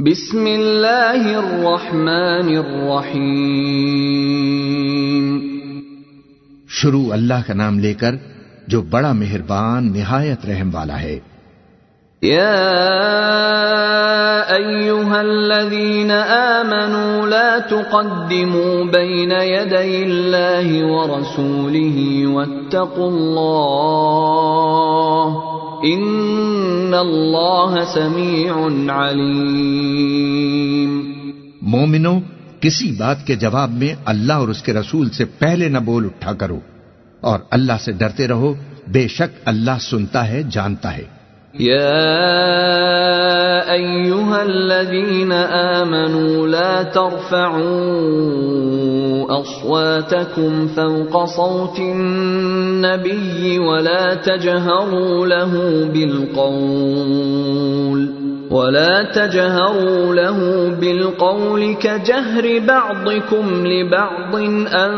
بسم اللہ الرحمن الرحیم۔ شروع اللہ کا نام لے کر جو بڑا مہربان نہایت رحم والا ہے۔ یا ایوہا الذین آمنوا لا تقدموا بین یدی اللہ ورسولہ واتقوا اللہ۔ ان اللہ سمیع علیم مومنو کسی بات کے جواب میں اللہ اور اس کے رسول سے پہلے نہ بول اٹھا کرو اور اللہ سے ڈرتے رہو بے شک اللہ سنتا ہے جانتا ہے۔ يا ايها الذين امنوا لا ترفعوا اصواتكم فوق صوت النبي ولا تجهروا له بالقول ولا تجهروا له بالقول كجهر بعضكم لبعض ان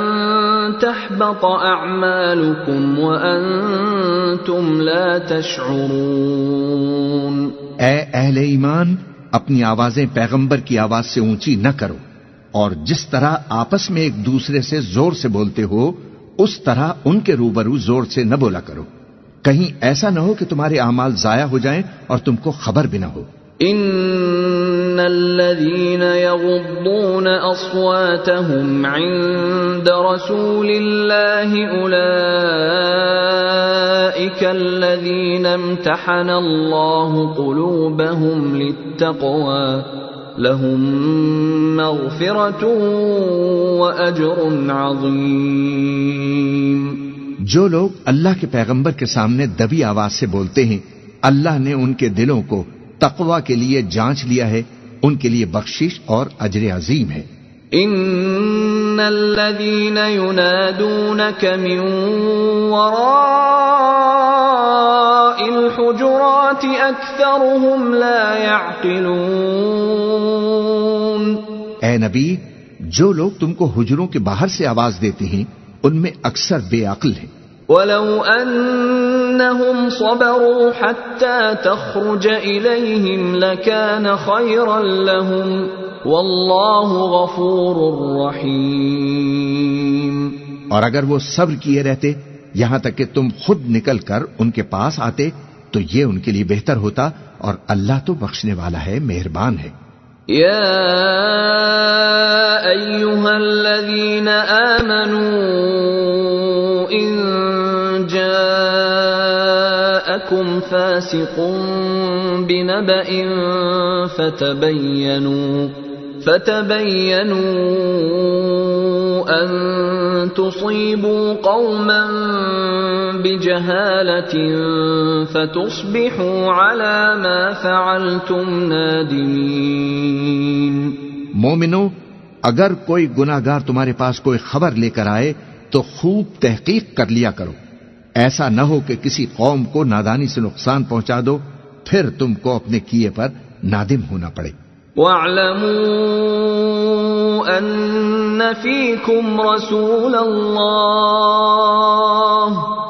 تحبط اعمالكم وانتم لا تشعرون اے اہل ایمان، اپنی آوازیں پیغمبر کی آواز سے اونچی نہ کرو۔ اور جس طرح آپس میں ایک دوسرے سے زور سے بولتے ہو، اس طرح ان کے روبرو زور سے نہ بولا کرو۔ کہیں ایسا نہ ہو کہ تمہارے اعمال ضائع ہو جائیں اور تم کو خبر بھی نہ ہو۔ ان الذين يغضون اصواتهم عند رسول الله اولئك الذين امتحن الله قلوبهم للتقوى لهم مغفرة واجر عظيم۔ جو لوگ اللہ کے پیغمبر کے سامنے دبی آواز سے بولتے ہیں اللہ نے ان کے دلوں کو تقوا کے لیے جانچ لیا ہے ان کے لیے بخشش اور اجر عظیم ہے۔ ان الذين ينادونك من وراء الحجرات اكثرهم لا يعقلون۔ اے نبی جو لوگ تم کو حجروں کے باہر سے آواز دیتے ہیں ان میں اکثر بے عقل ہیں۔ ولو انهم صبروا حتى تخرج اليهم لكان خيرا لهم والله غفور رحيم۔ اور اگر وہ صبر کیے رہتے یہاں تک کہ تم خود نکل کر ان کے پاس آتے تو یہ ان کے لیے بہتر ہوتا اور اللہ تو بخشنے والا ہے مہربان ہے۔ يا جاءكم فاسق بنبأ فتبينوا فتبينوا ان تصيبوا قوما بجهالة فتصبحوا على ما فعلتم نادمين مومنو، اگر کوئی گناہگار تمہارے پاس کوئی خبر لے کر آئے، تو خوب تحقیق کر لیا کرو۔ ایسا نہ ہو کہ کسی قوم کو نادانی سے نقصان پہنچا دو، پھر تم کو اپنے کیے پر نادم ہونا پڑے۔ وَاعْلَمُوا أَنَّ فِيكُمْ رَسُولَ اللَّهِ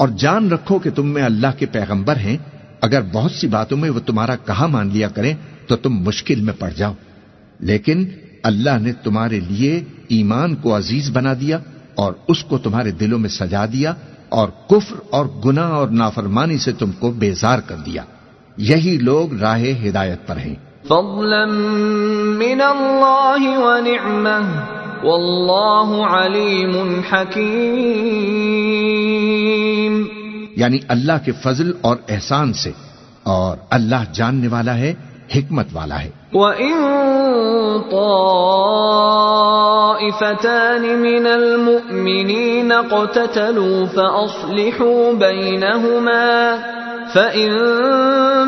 اور جان رکھو کہ تم میں اللہ کے پیغمبر ہیں۔ اگر بہت سی باتوں میں وہ تمہارا کہا مان لیا کریں تو تم مشکل میں پڑ جاؤ۔ لیکن اللہ نے تمہارے لیے ایمان کو عزیز بنا دیا اور اس کو تمہارے دلوں میں سجا دیا اور کفر اور گناہ اور نافرمانی سے تم کو بیزار کر دیا۔ یہی لوگ راہ ہدایت پر ہیں۔ فضلا من اللہ ونعمہ واللہ علیم حکیم۔ یعنی اللہ کے فضل اور احسان سے، اور اللہ جاننے والا ہے، حکمت والا ہے۔ وَإِن طَائِفَتَانِ مِنَ الْمُؤْمِنِينَ اقْتَتَلُوا فَأَصْلِحُوا بَيْنَهُمَا فإن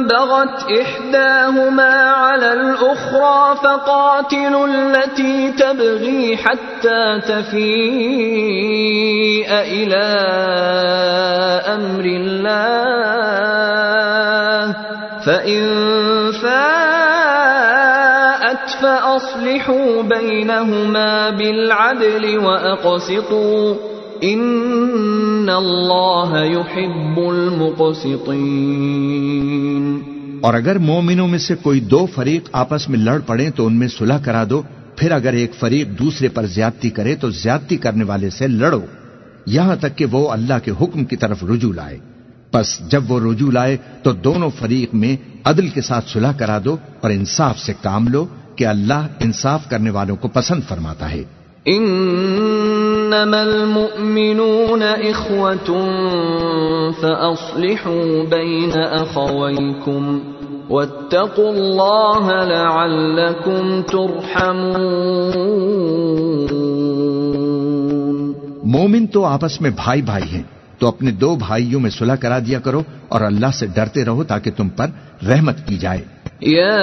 بغت إحداهما على الأخرى فقاتلوا التي تبغي حتى تفيء إلى أمر الله فإن فاءت فأصلحوا بينهما بالعدل وأقسطوا ان اللہ يحب المقسطین اور اگر مومنوں میں سے کوئی دو فریق آپس میں لڑ پڑے تو ان میں صلح کرا دو پھر اگر ایک فریق دوسرے پر زیادتی کرے تو زیادتی کرنے والے سے لڑو یہاں تک کہ وہ اللہ کے حکم کی طرف رجوع لائے۔ بس جب وہ رجوع لائے تو دونوں فریق میں عدل کے ساتھ صلح کرا دو اور انصاف سے کام لو کہ اللہ انصاف کرنے والوں کو پسند فرماتا ہے۔ انما المؤمنون اخوة فاصلحوا بين اخويكم واتقوا الله لعلكم ترحمون. مومن تو آپس میں بھائی بھائی ہیں، تو اپنے دو بھائیوں میں صلح کرا دیا کرو اور اللہ سے ڈرتے رہو تاکہ تم پر رحمت کی جائے۔ يا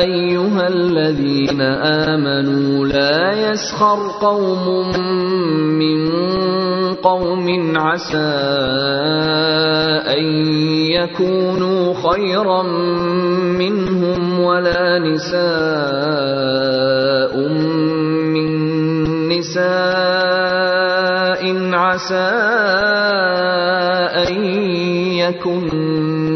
ايها الذين امنوا لا يسخر قوم من قوم عسى ان يكونوا خيرا منهم ولا نساء من نساء عسى ان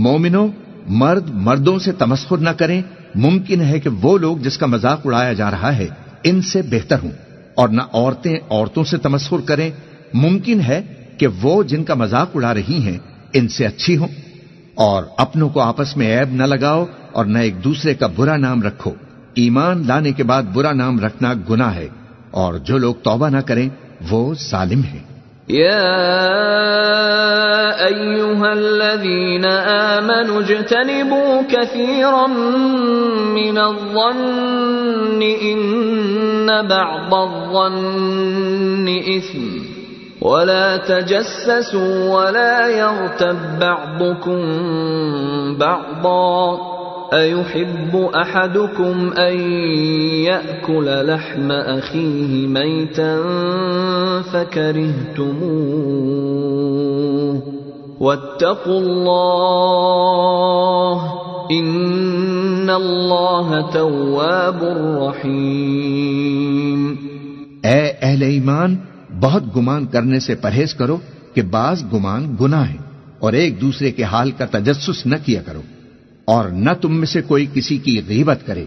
مومنوں، مرد مردوں سے تمسخر نہ کریں۔ ممکن ہے کہ وہ لوگ جس کا مذاق اڑایا جا رہا ہے، ان سے بہتر ہوں۔ اور نہ عورتیں عورتوں سے تمسخر کریں۔ ممکن ہے کہ وہ جن کا مذاق اڑا رہی ہیں، ان سے اچھی ہوں۔ اور اپنوں کو آپس میں عیب نہ لگاؤ اور نہ ایک دوسرے کا برا نام رکھو۔ ایمان لانے کے بعد برا نام رکھنا گناہ ہے۔ اور جو لوگ توبہ نہ کریں، وہ ظالم ہیں۔ يا ايها الذين امنوا اجتنبوا كثيرا من الظن ان بعض الظن اثم ولا تجسسوا ولا يغتب بعضكم بعضا ايحب احدكم ان ياكل لحم اخيه ميتا فكرهتموه واتقوا الله ان الله تواب رحيم اے اہل ایمان، بہت گمان کرنے سے پرہیز کرو کہ بعض گمان گناہ ہے اور ایک دوسرے کے حال کا تجسس نہ کیا کرو۔ اور نہ تم میں سے کوئی کسی کی غیبت کرے۔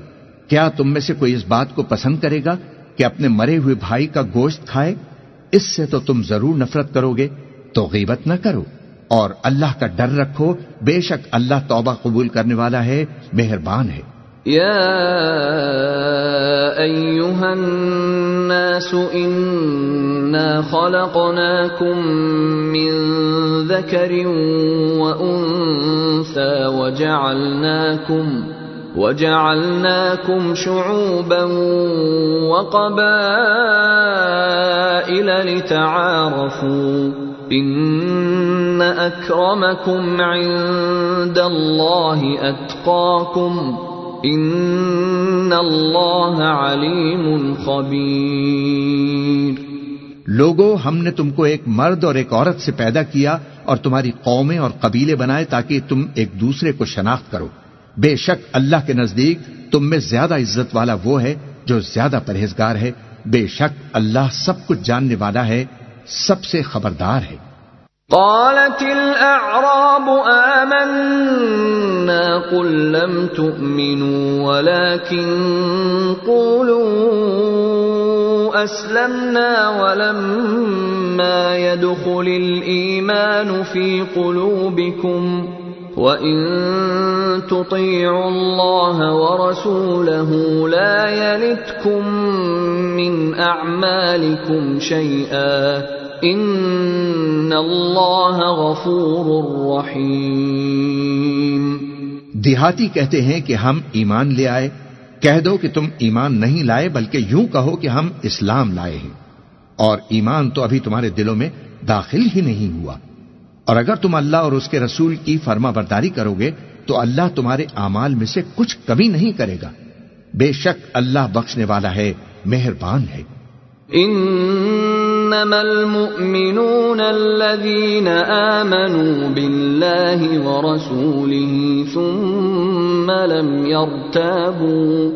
کیا تم میں سے کوئی اس بات کو پسند کرے گا کہ اپنے مرے ہوئے بھائی کا گوشت کھائے؟ اس سے تو تم ضرور نفرت کرو گے۔ تو غیبت نہ کرو۔ اور اللہ کا ڈر رکھو۔ بے شک اللہ توبہ قبول کرنے والا ہے، مہربان ہے۔ يا ايها الناس انا خلقناكم من ذكر وانثى وجعلناكم وجعلناكم شعوبا وقبائل لتعارفوا ان اكرمكم عند الله اتقاكم ان اللہ علیم خبیر لوگوں ہم نے تم کو ایک مرد اور ایک عورت سے پیدا کیا اور تمہاری قومیں اور قبیلے بنائے تاکہ تم ایک دوسرے کو شناخت کرو۔ بے شک اللہ کے نزدیک تم میں زیادہ عزت والا وہ ہے جو زیادہ پرہیزگار ہے۔ بے شک اللہ سب کچھ جاننے والا ہے، سب سے خبردار ہے۔ قالت الاعراب آمنا قل لم تؤمنوا ولكن قولوا اسلمنا ولما يدخل الايمان في قلوبكم وان تطيعوا الله ورسوله لا يلتكم من اعمالكم شيئا ان الله غفور رحيم دیہاتی کہتے ہیں کہ ہم ایمان لے آئے کہہ دو کہ تم ایمان نہیں لائے، بلکہ یوں کہو کہ ہم اسلام لائے ہیں۔ اور ایمان تو ابھی تمہارے دلوں میں داخل ہی نہیں ہوا۔ اور اگر تم اللہ اور اس کے رسول کی فرما برداری کرو گے، تو اللہ تمہارے اعمال میں سے کچھ کمی نہیں کرے گا۔ بے شک اللہ بخشنے والا ہے، مہربان ہے۔ انما المؤمنون الذين امنوا بالله ورسوله ثم لم يرتابوا،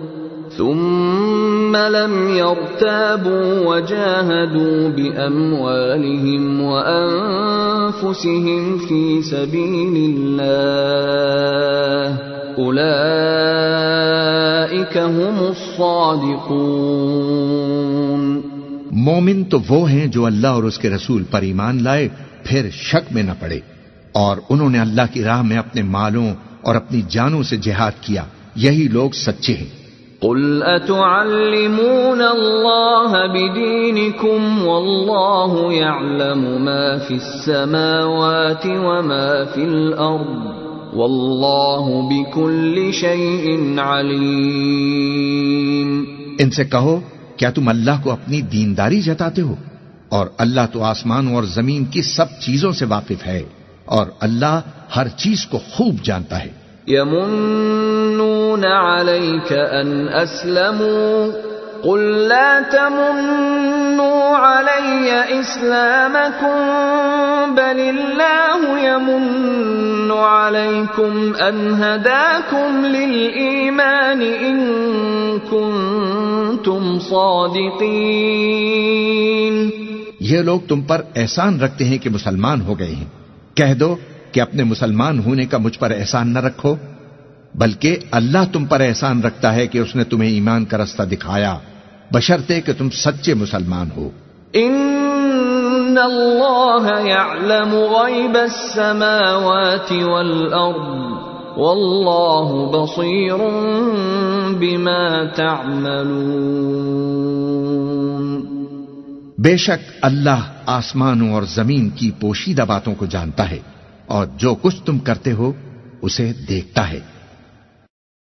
ثم لم يرتابوا وجاهدوا باموالهم وانفسهم في سبيل الله. اولئك هم الصادقون. مومن تو وہ ہیں جو اللہ اور اس کے رسول پر ایمان لائے پھر شک میں نہ پڑے۔ اور انہوں نے اللہ کی راہ میں اپنے مالوں اور اپنی جانوں سے جہاد کیا۔ یہی لوگ سچے ہیں۔ قل اتعلمون الله بدينكم والله يعلم ما في السماوات وما في الارض والله بكل شيء عليم۔ ان سے کہو کیا تم اللہ کو اپنی دینداری جتاتے ہو؟ اور اللہ تو آسمانوں اور زمین کی سب چیزوں سے واقف ہے، اور اللہ ہر چیز کو خوب جانتا ہے۔ يمنون عليك ان اسلموا، قل لا تمنوا علي اسلامكم بل الله يمن عليكم ان هداكم للايمان ان كنتم صادقين. یہ لوگ تم پر احسان رکھتے ہیں کہ مسلمان ہو گئے ہیں۔ کہہ دو کہ اپنے مسلمان ہونے کا مجھ پر احسان نہ رکھو، بلکہ اللہ تم پر احسان رکھتا ہے کہ اس نے تمہیں ایمان کا رستہ دکھایا۔ بشرتے کہ تم سچے مسلمان ہو۔ ان اللہ يعلم غیب السماوات والارض واللہ بصیر بما تعملون۔ بے شک اللہ آسمانوں اور زمین کی پوشیدہ باتوں کو جانتا ہے اور جو کچھ تم کرتے ہو اسے دیکھتا ہے۔